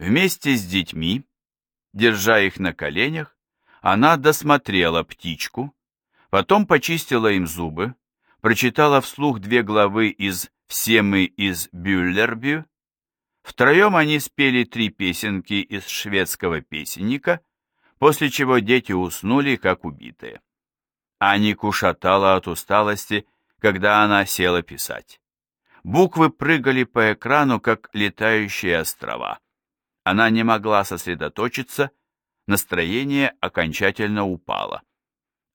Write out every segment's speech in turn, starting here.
Вместе с детьми, держа их на коленях, она досмотрела птичку, потом почистила им зубы, прочитала вслух две главы из «Все мы из Бюллербю». Втроем они спели три песенки из шведского песенника, после чего дети уснули, как убитые. Анику шатала от усталости, когда она села писать. Буквы прыгали по экрану, как летающие острова. Она не могла сосредоточиться, настроение окончательно упало.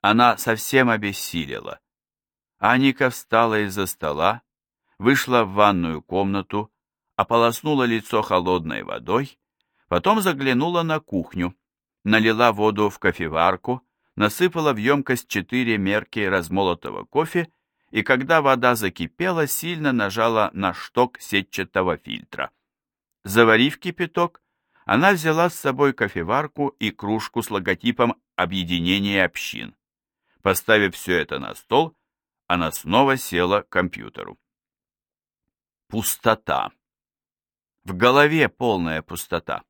Она совсем обессилела. Аника встала из-за стола, вышла в ванную комнату, ополоснула лицо холодной водой, потом заглянула на кухню, налила воду в кофеварку, насыпала в емкость четыре мерки размолотого кофе и, когда вода закипела, сильно нажала на шток сетчатого фильтра. Заварив кипяток, она взяла с собой кофеварку и кружку с логотипом объединения общин. Поставив все это на стол, она снова села к компьютеру. Пустота. В голове полная пустота.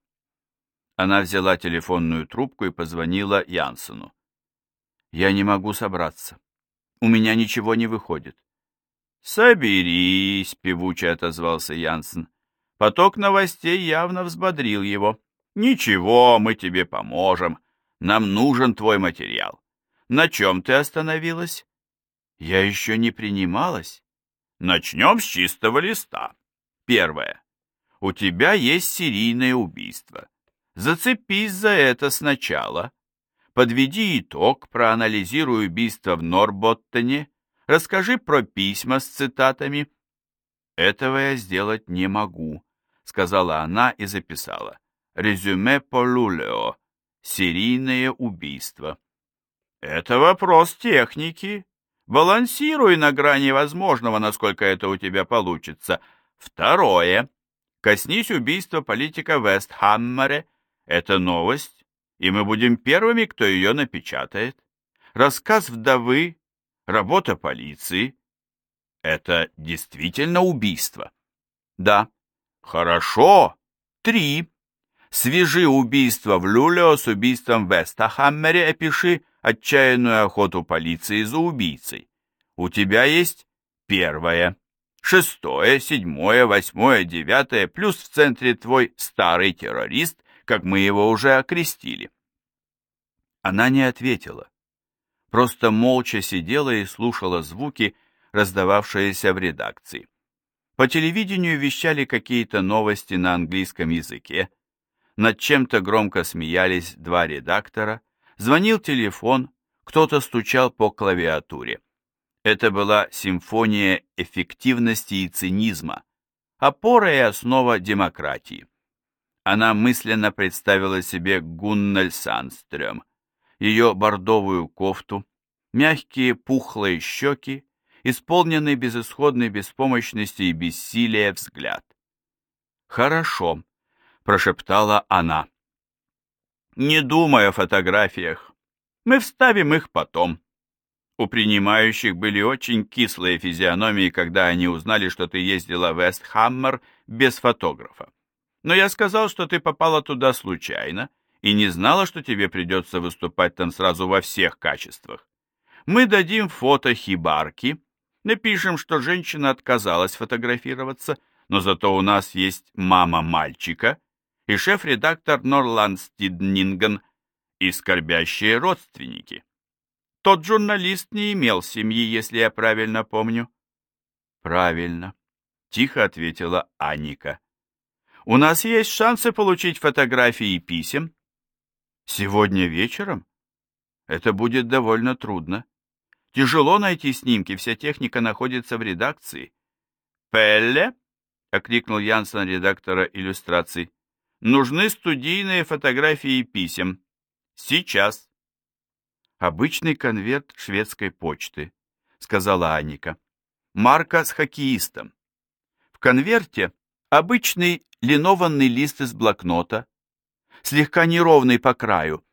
Она взяла телефонную трубку и позвонила Янсену. «Я не могу собраться. У меня ничего не выходит». «Соберись», — певуче отозвался Янсен. Поток новостей явно взбодрил его. «Ничего, мы тебе поможем. Нам нужен твой материал. На чем ты остановилась?» «Я еще не принималась». «Начнем с чистого листа. Первое. У тебя есть серийное убийство. Зацепись за это сначала. Подведи итог, проанализируй убийство в Норботтоне, расскажи про письма с цитатами. Этого я сделать не могу, сказала она и записала. Резюме по Лулео. Серийное убийство. Это вопрос техники. Балансируй на грани возможного, насколько это у тебя получится. Второе. Коснись убийства политика Вестхаммере. Это новость, и мы будем первыми, кто ее напечатает. Рассказ вдовы, работа полиции. Это действительно убийство. Да. Хорошо. Три. Свяжи убийство в Люлео с убийством в Вестахаммере, опиши отчаянную охоту полиции за убийцей. У тебя есть первое, шестое, седьмое, восьмое, девятое, плюс в центре твой старый террорист, как мы его уже окрестили. Она не ответила, просто молча сидела и слушала звуки, раздававшиеся в редакции. По телевидению вещали какие-то новости на английском языке, над чем-то громко смеялись два редактора, звонил телефон, кто-то стучал по клавиатуре. Это была симфония эффективности и цинизма, опора и основа демократии. Она мысленно представила себе Гуннель Санстрём, ее бордовую кофту, мягкие пухлые щеки, исполненный безысходной беспомощности и бессилия взгляд. «Хорошо», — прошептала она. «Не думай о фотографиях. Мы вставим их потом». У принимающих были очень кислые физиономии, когда они узнали, что ты ездила в Вестхаммер без фотографа. Но я сказал, что ты попала туда случайно и не знала, что тебе придется выступать там сразу во всех качествах. Мы дадим фото хибарки, напишем, что женщина отказалась фотографироваться, но зато у нас есть мама мальчика и шеф-редактор Норланд Стиднинген и скорбящие родственники. Тот журналист не имел семьи, если я правильно помню. Правильно, тихо ответила Аника. У нас есть шансы получить фотографии и писем. Сегодня вечером? Это будет довольно трудно. Тяжело найти снимки, вся техника находится в редакции. Пелле? окликнул Янсен редактора иллюстраций. Нужны студийные фотографии и писем. Сейчас. Обычный конверт шведской почты, сказала Аника. Марка с хоккеистом. В конверте обычный линованный лист из блокнота, слегка неровный по краю.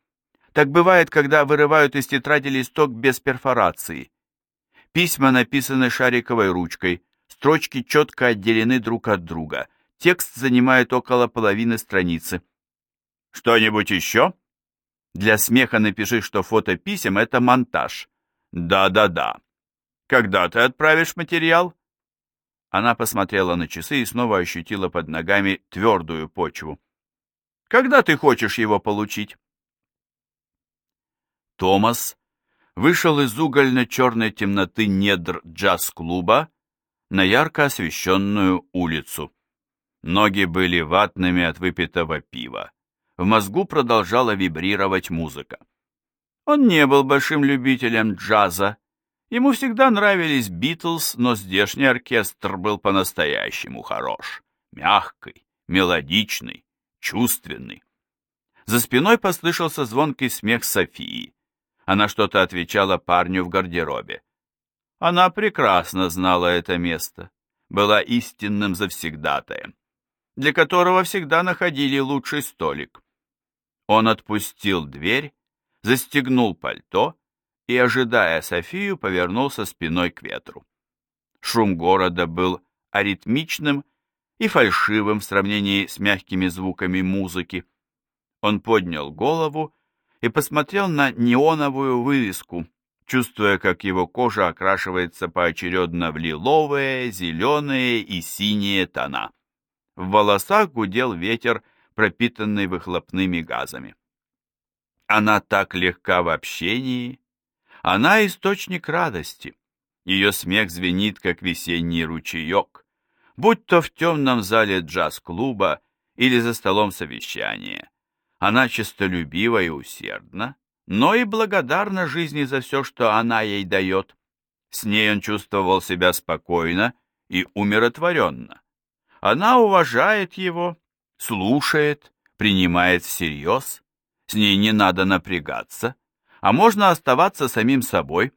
Так бывает, когда вырывают из тетради листок без перфорации. Письма написаны шариковой ручкой, строчки четко отделены друг от друга, Текст занимает около половины страницы. Что-нибудь еще? Для смеха напиши, что фото писем — это монтаж. Да-да-да. Когда ты отправишь материал? Она посмотрела на часы и снова ощутила под ногами твердую почву. Когда ты хочешь его получить? Томас вышел из угольно-черной темноты недр джаз-клуба на ярко освещенную улицу. Ноги были ватными от выпитого пива. В мозгу продолжала вибрировать музыка. Он не был большим любителем джаза. Ему всегда нравились Битлз, но здешний оркестр был по-настоящему хорош. Мягкий, мелодичный, чувственный. За спиной послышался звонкий смех Софии. Она что-то отвечала парню в гардеробе. Она прекрасно знала это место, была истинным завсегдатаем, для которого всегда находили лучший столик. Он отпустил дверь, застегнул пальто и, ожидая Софию, повернулся спиной к ветру. Шум города был аритмичным и фальшивым в сравнении с мягкими звуками музыки. Он поднял голову и посмотрел на неоновую вывеску, чувствуя, как его кожа окрашивается поочередно в лиловые, зеленые и синие тона. В волосах гудел ветер, пропитанный выхлопными газами. Она так легка в общении, она источник радости. Ее смех звенит, как весенний ручеек будь то в темном зале джаз-клуба или за столом совещания. Она честолюбива и усердна, но и благодарна жизни за все, что она ей дает. С ней он чувствовал себя спокойно и умиротворенно. Она уважает его, слушает, принимает всерьез. С ней не надо напрягаться, а можно оставаться самим собой.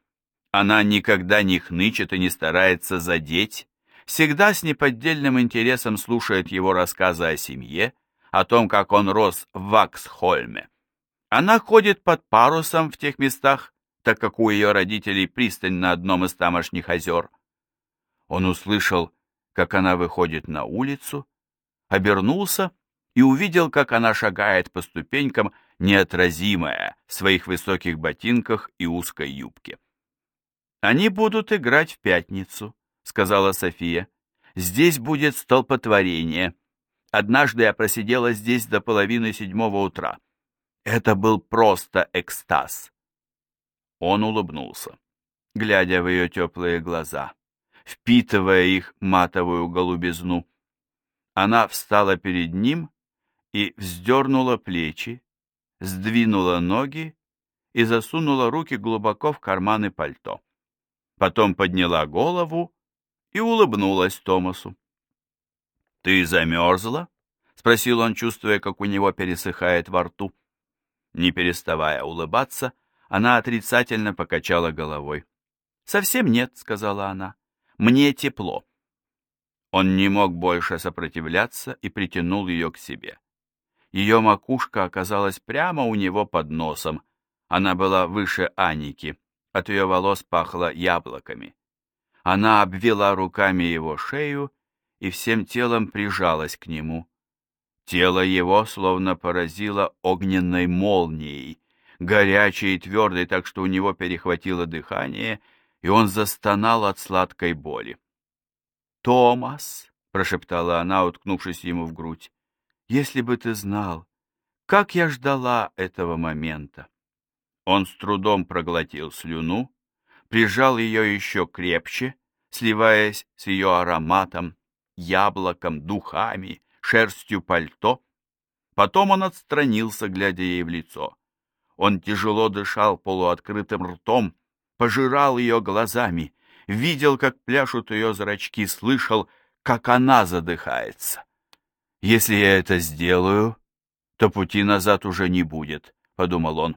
Она никогда не хнычет и не старается задеть, всегда с неподдельным интересом слушает его рассказы о семье, о том, как он рос в Ваксхольме. Она ходит под парусом в тех местах, так как у ее родителей пристань на одном из тамошних озер. Он услышал, как она выходит на улицу, обернулся и увидел, как она шагает по ступенькам, неотразимая в своих высоких ботинках и узкой юбке. Они будут играть в пятницу сказала София. «Здесь будет столпотворение. Однажды я просидела здесь до половины седьмого утра. Это был просто экстаз». Он улыбнулся, глядя в ее теплые глаза, впитывая их матовую голубизну. Она встала перед ним и вздернула плечи, сдвинула ноги и засунула руки глубоко в карманы пальто. Потом подняла голову и улыбнулась Томасу. «Ты замерзла?» — спросил он, чувствуя, как у него пересыхает во рту. Не переставая улыбаться, она отрицательно покачала головой. «Совсем нет», — сказала она. «Мне тепло». Он не мог больше сопротивляться и притянул ее к себе. Ее макушка оказалась прямо у него под носом. Она была выше Аники. От ее волос пахло яблоками. Она обвела руками его шею и всем телом прижалась к нему. Тело его словно поразило огненной молнией, горячей и твердой, так что у него перехватило дыхание, и он застонал от сладкой боли. «Томас!» — прошептала она, уткнувшись ему в грудь. «Если бы ты знал, как я ждала этого момента!» Он с трудом проглотил слюну, прижал ее еще крепче, сливаясь с ее ароматом, яблоком, духами, шерстью пальто. Потом он отстранился, глядя ей в лицо. Он тяжело дышал полуоткрытым ртом, пожирал ее глазами, видел, как пляшут ее зрачки, слышал, как она задыхается. «Если я это сделаю, то пути назад уже не будет», — подумал он.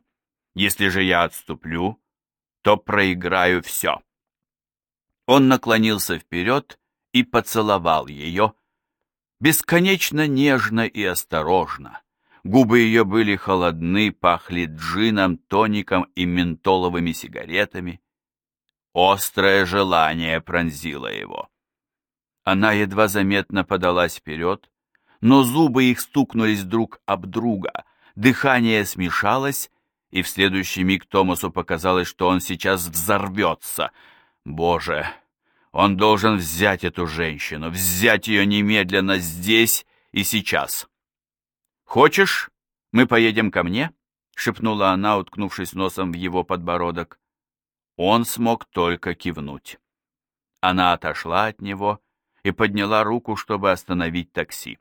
«Если же я отступлю, то проиграю все. Он наклонился вперед и поцеловал ее, бесконечно нежно и осторожно. Губы ее были холодны, пахли джином, тоником и ментоловыми сигаретами. Острое желание пронзило его. Она едва заметно подалась вперед, но зубы их стукнулись друг об друга, дыхание смешалось, и в следующий миг Томасу показалось, что он сейчас взорвется. Боже, он должен взять эту женщину, взять ее немедленно здесь и сейчас. «Хочешь, мы поедем ко мне?» — шепнула она, уткнувшись носом в его подбородок. Он смог только кивнуть. Она отошла от него и подняла руку, чтобы остановить такси.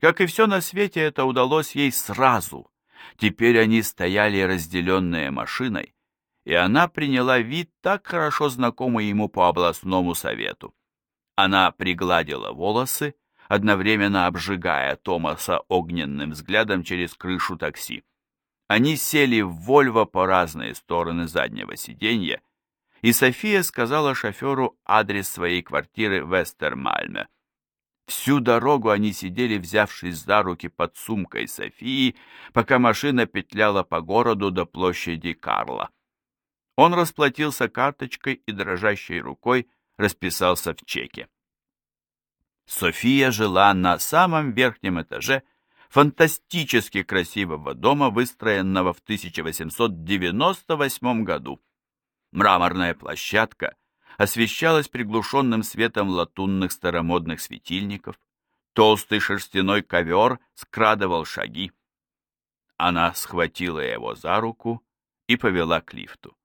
Как и все на свете, это удалось ей сразу. Теперь они стояли разделенные машиной, и она приняла вид так хорошо знакомый ему по областному совету. Она пригладила волосы, одновременно обжигая Томаса огненным взглядом через крышу такси. Они сели в Вольво по разные стороны заднего сиденья, и София сказала шоферу адрес своей квартиры в Эстермальме. Всю дорогу они сидели, взявшись за руки под сумкой Софии, пока машина петляла по городу до площади Карла. Он расплатился карточкой и дрожащей рукой расписался в чеке. София жила на самом верхнем этаже фантастически красивого дома, выстроенного в 1898 году. Мраморная площадка освещалась приглушенным светом латунных старомодных светильников. Толстый шерстяной ковер скрадывал шаги. Она схватила его за руку и повела к лифту.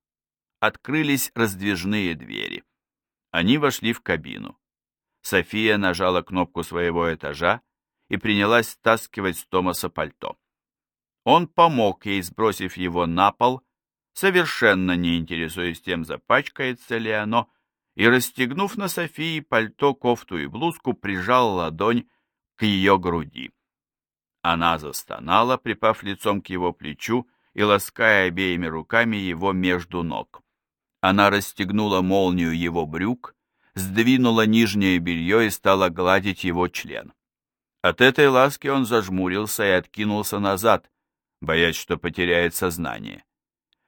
Открылись раздвижные двери. Они вошли в кабину. София нажала кнопку своего этажа и принялась стаскивать с Томаса пальто. Он помог ей, сбросив его на пол, совершенно не интересуясь тем, запачкается ли оно, и, расстегнув на Софии пальто, кофту и блузку, прижал ладонь к ее груди. Она застонала, припав лицом к его плечу и лаская обеими руками его между ног. Она расстегнула молнию его брюк, сдвинула нижнее белье и стала гладить его член. От этой ласки он зажмурился и откинулся назад, боясь, что потеряет сознание.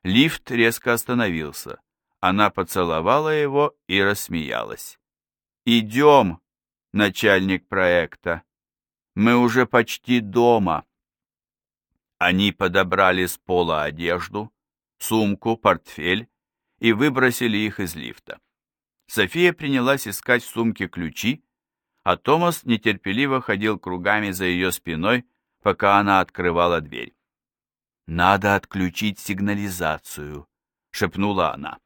Лифт резко остановился. Она поцеловала его и рассмеялась. «Идем, начальник проекта. Мы уже почти дома». Они подобрали с пола одежду, сумку, портфель и выбросили их из лифта. София принялась искать в сумке ключи, а Томас нетерпеливо ходил кругами за ее спиной, пока она открывала дверь. «Надо отключить сигнализацию», — шепнула она.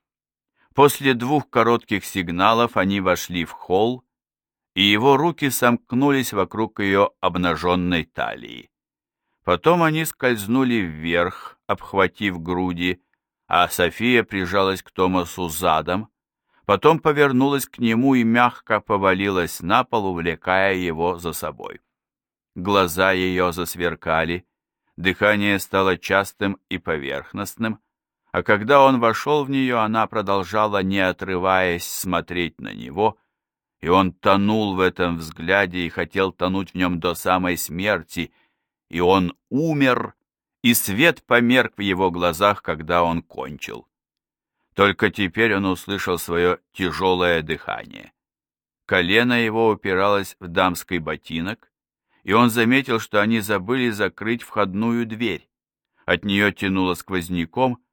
После двух коротких сигналов они вошли в холл, и его руки сомкнулись вокруг ее обнаженной талии. Потом они скользнули вверх, обхватив груди, а София прижалась к Томасу задом, потом повернулась к нему и мягко повалилась на пол, увлекая его за собой. Глаза ее засверкали, дыхание стало частым и поверхностным, а когда он вошел в нее, она продолжала, не отрываясь, смотреть на него, и он тонул в этом взгляде и хотел тонуть в нем до самой смерти, и он умер, и свет померк в его глазах, когда он кончил. Только теперь он услышал свое тяжелое дыхание. Колено его упиралось в дамский ботинок, и он заметил, что они забыли закрыть входную дверь. От нее тянуло сквозняком,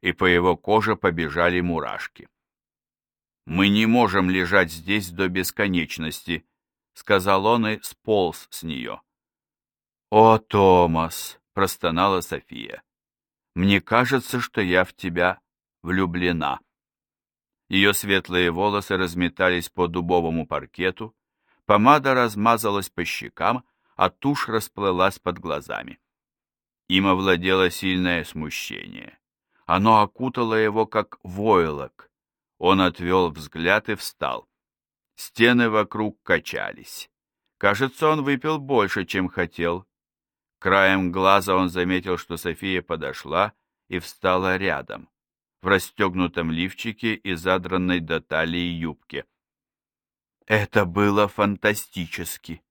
и по его коже побежали мурашки. «Мы не можем лежать здесь до бесконечности», — сказал он и сполз с нее. «О, Томас!» — простонала София. «Мне кажется, что я в тебя влюблена». Ее светлые волосы разметались по дубовому паркету, помада размазалась по щекам, а тушь расплылась под глазами. Им овладело сильное смущение. Оно окутало его, как войлок. Он отвел взгляд и встал. Стены вокруг качались. Кажется, он выпил больше, чем хотел. Краем глаза он заметил, что София подошла и встала рядом, в расстегнутом лифчике и задранной до талии юбке. Это было фантастически.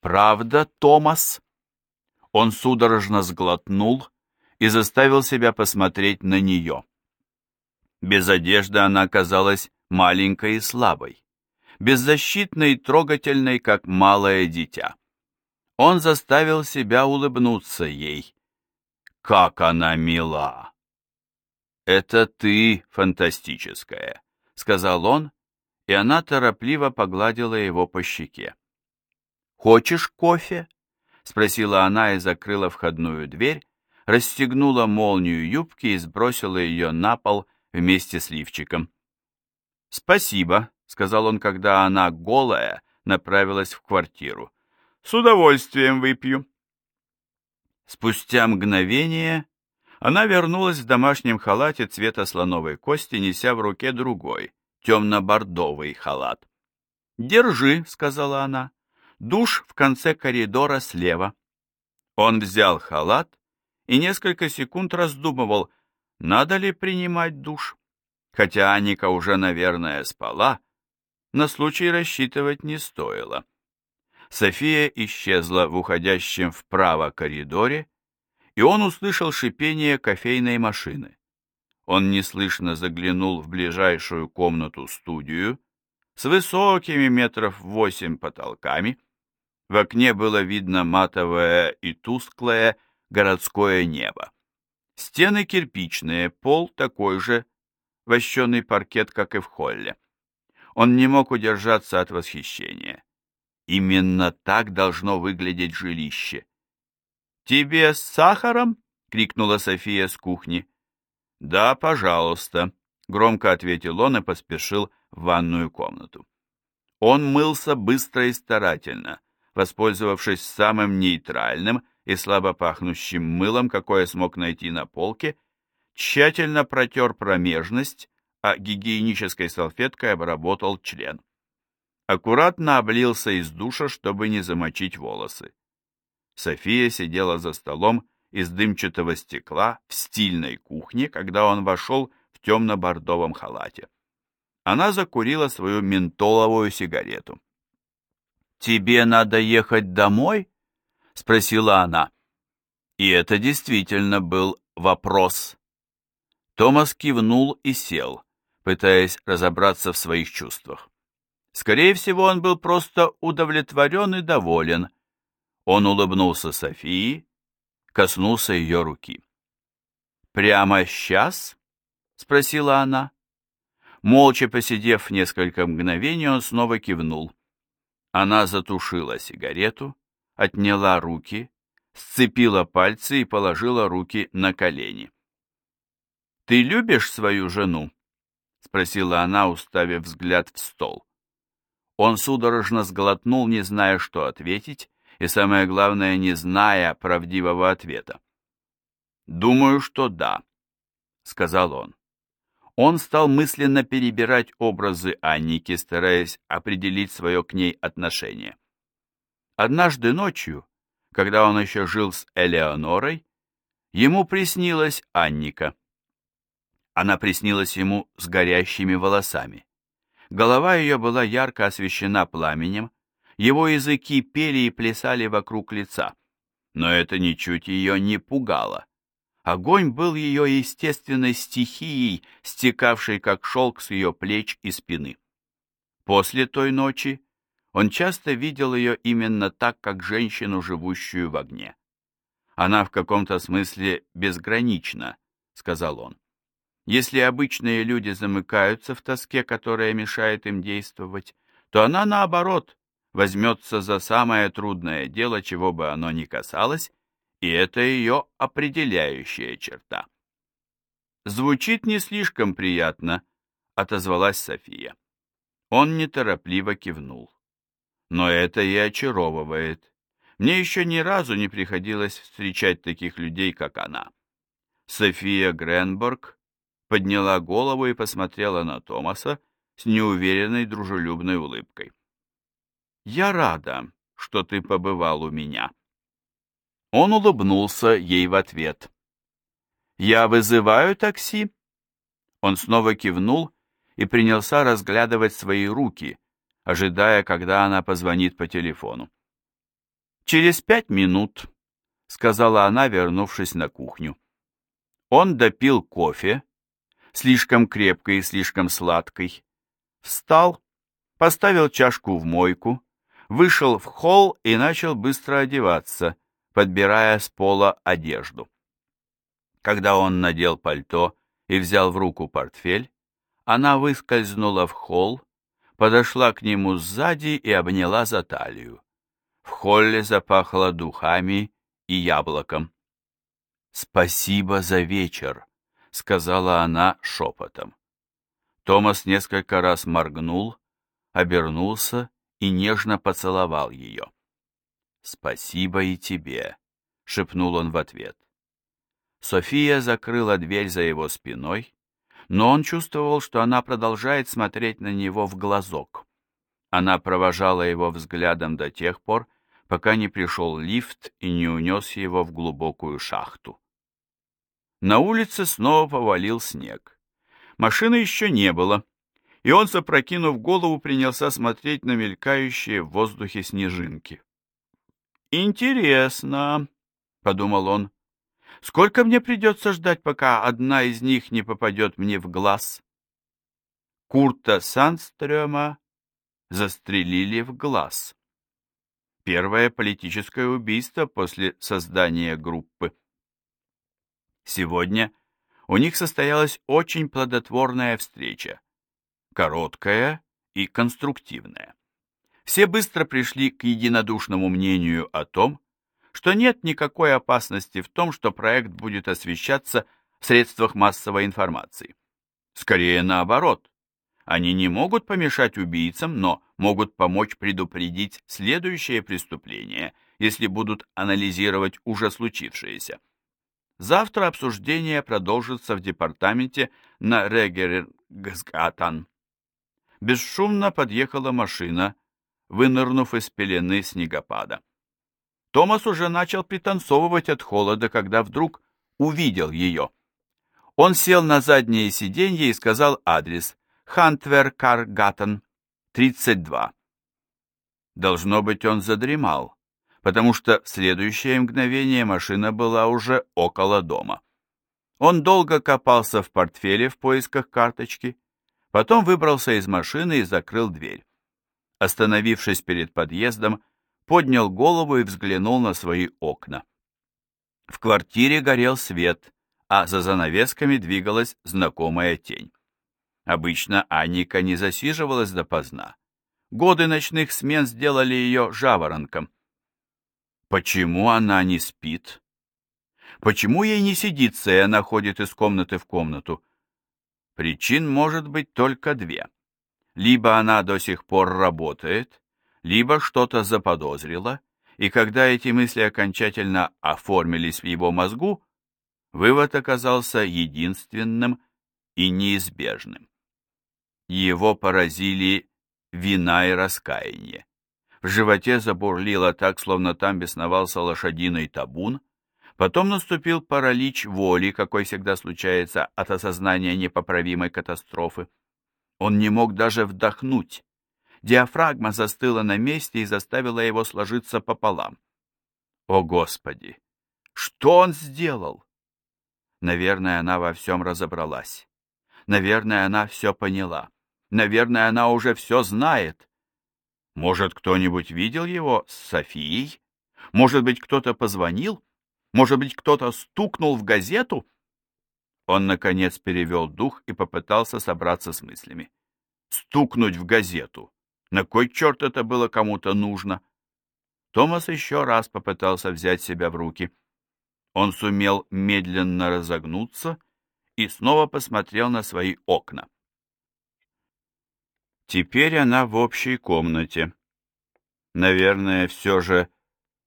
Правда, Томас? Он судорожно сглотнул и заставил себя посмотреть на нее. Без одежды она казалась маленькой и слабой, беззащитной и трогательной, как малое дитя. Он заставил себя улыбнуться ей. Как она мила! «Это ты фантастическая», — сказал он, и она торопливо погладила его по щеке. «Хочешь кофе?» — спросила она и закрыла входную дверь, расстегнула молнию юбки и сбросила ее на пол вместе с лифчиком. «Спасибо», — сказал он, когда она, голая, направилась в квартиру. «С удовольствием выпью». Спустя мгновение она вернулась в домашнем халате цвета слоновой кости, неся в руке другой, темно-бордовый халат. «Держи», — сказала она, — «душ в конце коридора слева». Он взял халат и несколько секунд раздумывал, надо ли принимать душ. Хотя Аника уже, наверное, спала, на случай рассчитывать не стоило. София исчезла в уходящем вправо коридоре, и он услышал шипение кофейной машины. Он неслышно заглянул в ближайшую комнату-студию с высокими метров восемь потолками. В окне было видно матовое и тусклое городское небо. Стены кирпичные, пол такой же, вощеный паркет, как и в холле. Он не мог удержаться от восхищения. Именно так должно выглядеть жилище. «Тебе с сахаром?» — крикнула София с кухни. «Да, пожалуйста», — громко ответил он и поспешил в ванную комнату. Он мылся быстро и старательно, воспользовавшись самым нейтральным и слабо пахнущим мылом, какое смог найти на полке, тщательно протер промежность, а гигиенической салфеткой обработал член. Аккуратно облился из душа, чтобы не замочить волосы. София сидела за столом из дымчатого стекла в стильной кухне, когда он вошел в темно-бордовом халате. Она закурила свою ментоловую сигарету. «Тебе надо ехать домой?» — спросила она. И это действительно был вопрос. Томас кивнул и сел, пытаясь разобраться в своих чувствах. Скорее всего, он был просто удовлетворен и доволен, он улыбнулся Софии, коснулся ее руки. «Прямо сейчас?» — спросила она. Молча посидев несколько мгновений, он снова кивнул. Она затушила сигарету, отняла руки, сцепила пальцы и положила руки на колени. «Ты любишь свою жену?» — спросила она, уставив взгляд в стол. Он судорожно сглотнул, не зная, что ответить, и, самое главное, не зная правдивого ответа. «Думаю, что да», — сказал он. Он стал мысленно перебирать образы Анники, стараясь определить свое к ней отношение. Однажды ночью, когда он еще жил с Элеонорой, ему приснилась Анника. Она приснилась ему с горящими волосами. Голова ее была ярко освещена пламенем, его языки пели и плясали вокруг лица. Но это ничуть ее не пугало. Огонь был ее естественной стихией, стекавшей как шелк с ее плеч и спины. После той ночи он часто видел ее именно так, как женщину, живущую в огне. «Она в каком-то смысле безгранична», — сказал он. «Если обычные люди замыкаются в тоске, которая мешает им действовать, то она, наоборот, возьмется за самое трудное дело, чего бы оно ни касалось, и это ее определяющая черта. «Звучит не слишком приятно», — отозвалась София. Он неторопливо кивнул. «Но это и очаровывает. Мне еще ни разу не приходилось встречать таких людей, как она». София Гренборг подняла голову и посмотрела на Томаса с неуверенной дружелюбной улыбкой. «Я рада, что ты побывал у меня». Он улыбнулся ей в ответ. «Я вызываю такси?» Он снова кивнул и принялся разглядывать свои руки, ожидая, когда она позвонит по телефону. «Через пять минут», — сказала она, вернувшись на кухню. Он допил кофе, слишком крепкой и слишком сладкой, встал, поставил чашку в мойку, вышел в холл и начал быстро одеваться, подбирая с пола одежду. Когда он надел пальто и взял в руку портфель, она выскользнула в холл, подошла к нему сзади и обняла за талию. В холле запахло духами и яблоком. «Спасибо за вечер», — сказала она шепотом. Томас несколько раз моргнул, обернулся и нежно поцеловал ее. «Спасибо и тебе», — шепнул он в ответ. София закрыла дверь за его спиной, но он чувствовал, что она продолжает смотреть на него в глазок. Она провожала его взглядом до тех пор, пока не пришел лифт и не унес его в глубокую шахту. На улице снова повалил снег. Машины еще не было, и он, запрокинув голову, принялся смотреть на мелькающие в воздухе снежинки. «Интересно», — подумал он, — «сколько мне придется ждать, пока одна из них не попадет мне в глаз?» Курта Санстрёма застрелили в глаз. Первое политическое убийство после создания группы. Сегодня у них состоялась очень плодотворная встреча, короткая и конструктивная. Все быстро пришли к единодушному мнению о том, что нет никакой опасности в том, что проект будет освещаться в средствах массовой информации. Скорее наоборот. Они не могут помешать убийцам, но могут помочь предупредить следующее преступление, если будут анализировать уже случившееся. Завтра обсуждение продолжится в департаменте на Регергсгатан. Бесшумно подъехала машина, вынырнув из пелены снегопада. Томас уже начал пританцовывать от холода, когда вдруг увидел ее. Он сел на заднее сиденье и сказал адрес Хантверкаргаттен, 32. Должно быть, он задремал потому что в следующее мгновение машина была уже около дома. Он долго копался в портфеле в поисках карточки, потом выбрался из машины и закрыл дверь. Остановившись перед подъездом, поднял голову и взглянул на свои окна. В квартире горел свет, а за занавесками двигалась знакомая тень. Обычно Анника не засиживалась допоздна. Годы ночных смен сделали ее жаворонком. Почему она не спит? Почему ей не сидится, и она ходит из комнаты в комнату? Причин может быть только две. Либо она до сих пор работает, либо что-то заподозрила, и когда эти мысли окончательно оформились в его мозгу, вывод оказался единственным и неизбежным. Его поразили вина и раскаяние. В животе забурлило так, словно там бесновался лошадиный табун. Потом наступил паралич воли, какой всегда случается от осознания непоправимой катастрофы. Он не мог даже вдохнуть. Диафрагма застыла на месте и заставила его сложиться пополам. О, Господи! Что он сделал? Наверное, она во всем разобралась. Наверное, она все поняла. Наверное, она уже все знает. Может, кто-нибудь видел его с Софией? Может быть, кто-то позвонил? Может быть, кто-то стукнул в газету? Он, наконец, перевел дух и попытался собраться с мыслями. Стукнуть в газету. На кой черт это было кому-то нужно? Томас еще раз попытался взять себя в руки. Он сумел медленно разогнуться и снова посмотрел на свои окна. Теперь она в общей комнате. Наверное, все же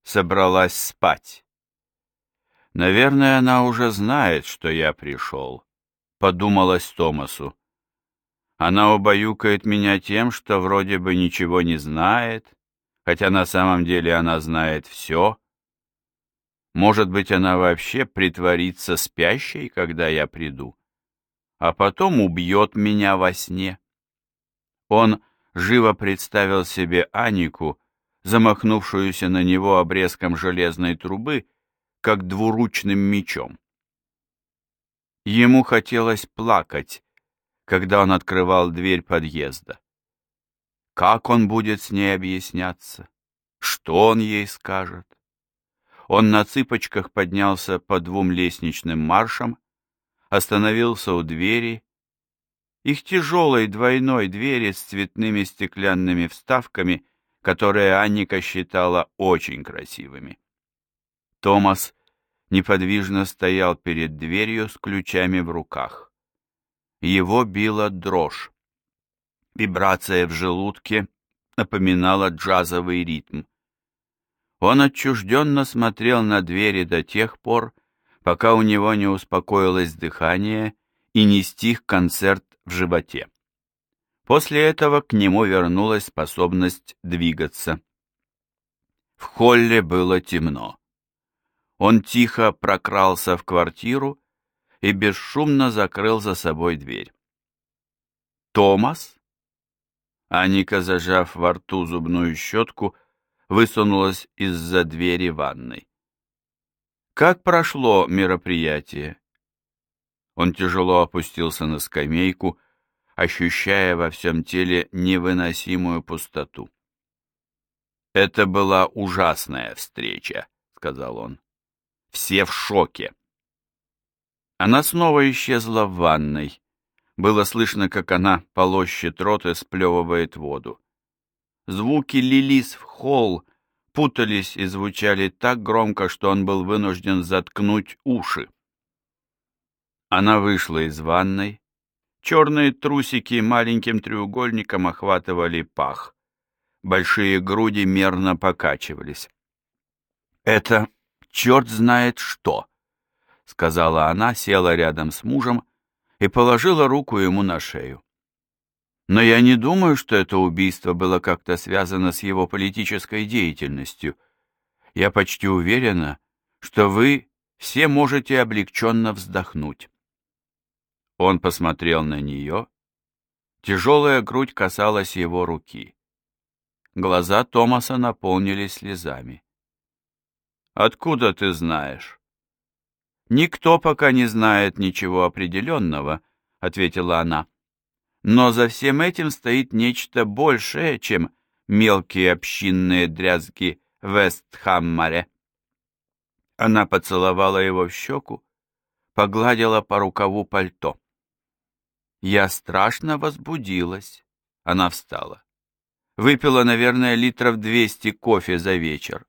собралась спать. Наверное, она уже знает, что я пришел, подумалось Томасу. Она убаюкает меня тем, что вроде бы ничего не знает, хотя на самом деле она знает все. Может быть, она вообще притворится спящей, когда я приду, а потом убьет меня во сне. Он живо представил себе Анику, замахнувшуюся на него обрезком железной трубы, как двуручным мечом. Ему хотелось плакать, когда он открывал дверь подъезда. Как он будет с ней объясняться? Что он ей скажет? Он на цыпочках поднялся по двум лестничным маршам, остановился у двери. Их тяжелой двойной двери с цветными стеклянными вставками, которые Анника считала очень красивыми. Томас неподвижно стоял перед дверью с ключами в руках. Его била дрожь. Вибрация в желудке напоминала джазовый ритм. Он отчужденно смотрел на двери до тех пор, пока у него не успокоилось дыхание и не стих концерт в животе. После этого к нему вернулась способность двигаться. В холле было темно. Он тихо прокрался в квартиру и бесшумно закрыл за собой дверь. «Томас?» Аника, зажав во рту зубную щетку, высунулась из-за двери ванной. «Как прошло мероприятие?» Он тяжело опустился на скамейку, ощущая во всем теле невыносимую пустоту. «Это была ужасная встреча», — сказал он. «Все в шоке». Она снова исчезла в ванной. Было слышно, как она полощет рот и сплевывает воду. Звуки лились в холл, путались и звучали так громко, что он был вынужден заткнуть уши. Она вышла из ванной. Черные трусики маленьким треугольником охватывали пах. Большие груди мерно покачивались. «Это черт знает что!» — сказала она, села рядом с мужем и положила руку ему на шею. Но я не думаю, что это убийство было как-то связано с его политической деятельностью. Я почти уверена, что вы все можете облегченно вздохнуть. Он посмотрел на нее. Тяжелая грудь касалась его руки. Глаза Томаса наполнились слезами. «Откуда ты знаешь?» «Никто пока не знает ничего определенного», — ответила она. Но за всем этим стоит нечто большее, чем мелкие общинные дрязги в Вестхаммаре. Она поцеловала его в щеку, погладила по рукаву пальто. Я страшно возбудилась. Она встала. Выпила, наверное, литров двести кофе за вечер.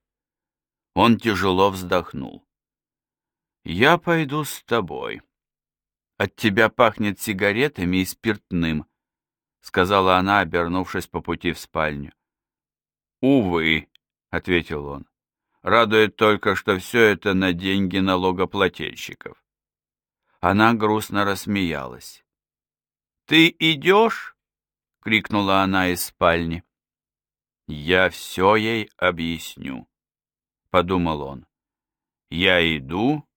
Он тяжело вздохнул. «Я пойду с тобой», от тебя пахнет сигаретами и спиртным», — сказала она, обернувшись по пути в спальню. «Увы», — ответил он, — «радует только, что все это на деньги налогоплательщиков». Она грустно рассмеялась. «Ты идешь?» — крикнула она из спальни. «Я все ей объясню», — подумал он. «Я иду,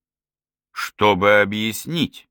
чтобы объяснить».